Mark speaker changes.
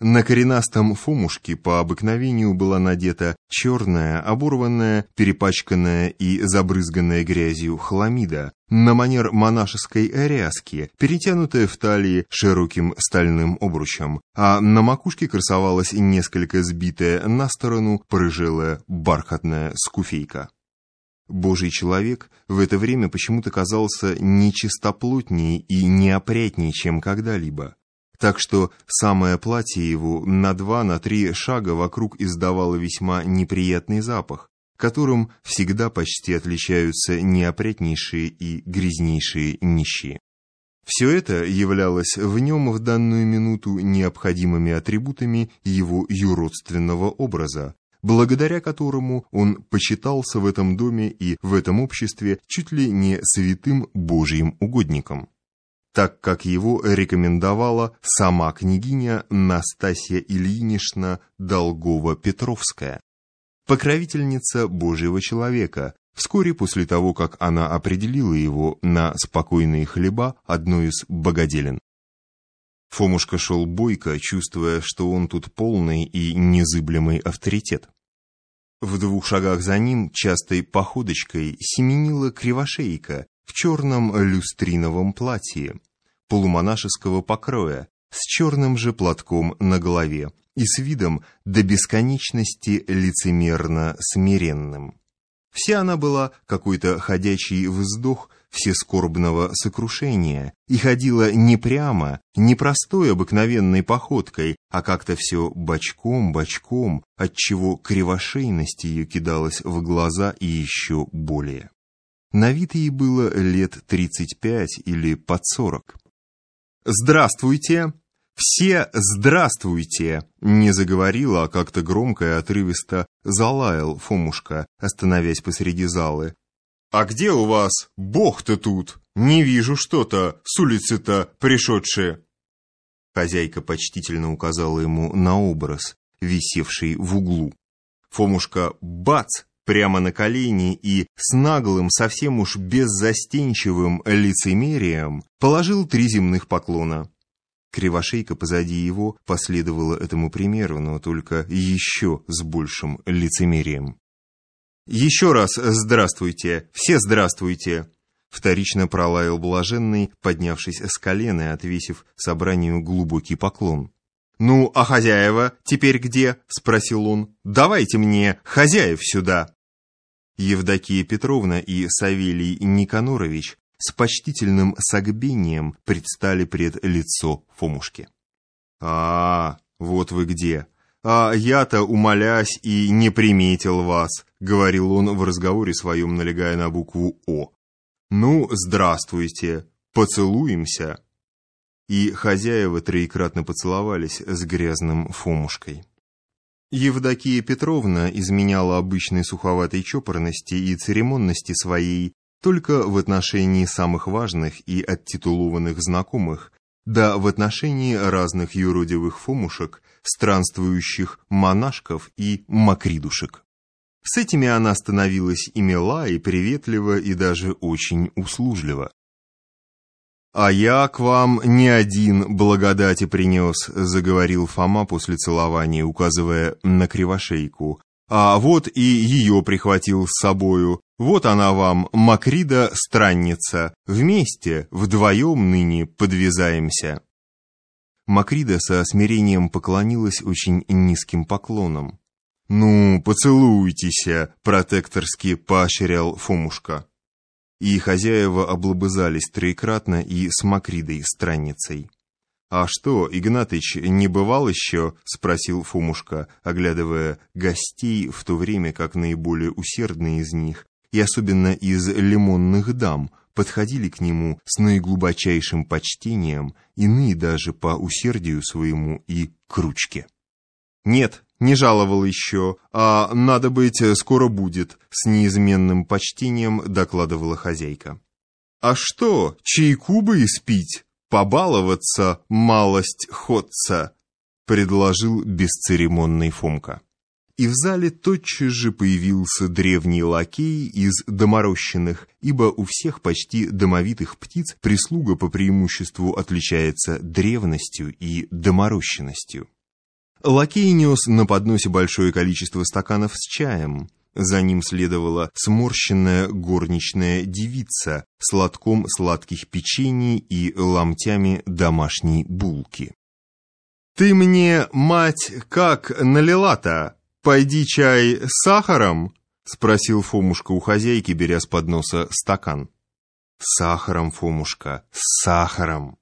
Speaker 1: На коренастом фомушке по обыкновению была надета черная, оборванная, перепачканная и забрызганная грязью хламида, на манер монашеской ряски, перетянутая в талии широким стальным обручем, а на макушке красовалась несколько сбитая на сторону порыжелая бархатная скуфейка. Божий человек в это время почему-то казался нечистоплотнее и неопрятнее, чем когда-либо так что самое платье его на два, на три шага вокруг издавало весьма неприятный запах, которым всегда почти отличаются неопрятнейшие и грязнейшие нищие. Все это являлось в нем в данную минуту необходимыми атрибутами его юродственного образа, благодаря которому он почитался в этом доме и в этом обществе чуть ли не святым Божьим угодником так как его рекомендовала сама княгиня Настасья Ильинична Долгова-Петровская, покровительница Божьего человека, вскоре после того, как она определила его на спокойные хлеба одной из богоделин. Фомушка шел бойко, чувствуя, что он тут полный и незыблемый авторитет. В двух шагах за ним частой походочкой семенила кривошейка в черном люстриновом платье, полумонашеского покроя, с черным же платком на голове и с видом до бесконечности лицемерно смиренным. Вся она была какой-то ходячий вздох всескорбного сокрушения и ходила не прямо, не простой обыкновенной походкой, а как-то все бочком-бочком, отчего кривошейность ее кидалась в глаза и еще более. На вид ей было лет тридцать пять или под сорок. «Здравствуйте! Все здравствуйте!» Не заговорила, а как-то громко и отрывисто залаял Фомушка, остановясь посреди залы. «А где у вас бог-то тут? Не вижу что-то с улицы-то пришедшие!» Хозяйка почтительно указала ему на образ, висевший в углу. Фомушка бац прямо на колени и с наглым, совсем уж беззастенчивым лицемерием положил три земных поклона. Кривошейка позади его последовала этому примеру, но только еще с большим лицемерием. «Еще раз здравствуйте! Все здравствуйте!» Вторично пролаял блаженный, поднявшись с колена и отвесив собранию глубокий поклон. «Ну, а хозяева теперь где?» — спросил он. «Давайте мне хозяев сюда!» Евдокия Петровна и Савелий Никанорович с почтительным согбением предстали пред лицо Фомушки. «А, вот вы где! А я-то, умолясь, и не приметил вас», — говорил он в разговоре своем, налегая на букву «О». «Ну, здравствуйте, поцелуемся». И хозяева троекратно поцеловались с грязным Фомушкой. Евдокия Петровна изменяла обычной суховатой чопорности и церемонности своей только в отношении самых важных и оттитулованных знакомых, да в отношении разных юродивых фомушек, странствующих монашков и макридушек. С этими она становилась и мила, и приветлива, и даже очень услужлива. «А я к вам не один благодати принес», — заговорил Фома после целования, указывая на кривошейку. «А вот и ее прихватил с собою. Вот она вам, Макрида, странница. Вместе, вдвоем ныне подвязаемся». Макрида со смирением поклонилась очень низким поклоном. «Ну, поцелуйтесь», — протекторски поощрял Фомушка и хозяева облобызались троекратно и с Макридой странницей. «А что, Игнатыч не бывал еще?» — спросил Фумушка, оглядывая гостей, в то время как наиболее усердные из них, и особенно из лимонных дам, подходили к нему с наиглубочайшим почтением, иные даже по усердию своему и к ручке. «Нет, не жаловал еще, а надо быть, скоро будет», — с неизменным почтением докладывала хозяйка. «А что, чайку бы испить, побаловаться, малость ходца», — предложил бесцеремонный Фомка. И в зале тотчас же появился древний лакей из доморощенных, ибо у всех почти домовитых птиц прислуга по преимуществу отличается древностью и доморощенностью. Лакей нес на подносе большое количество стаканов с чаем. За ним следовала сморщенная горничная девица с лотком сладких печений и ломтями домашней булки. «Ты мне, мать, как налила-то? Пойди чай с сахаром?» — спросил Фомушка у хозяйки, беря с подноса стакан. «С сахаром, Фомушка, с сахаром!»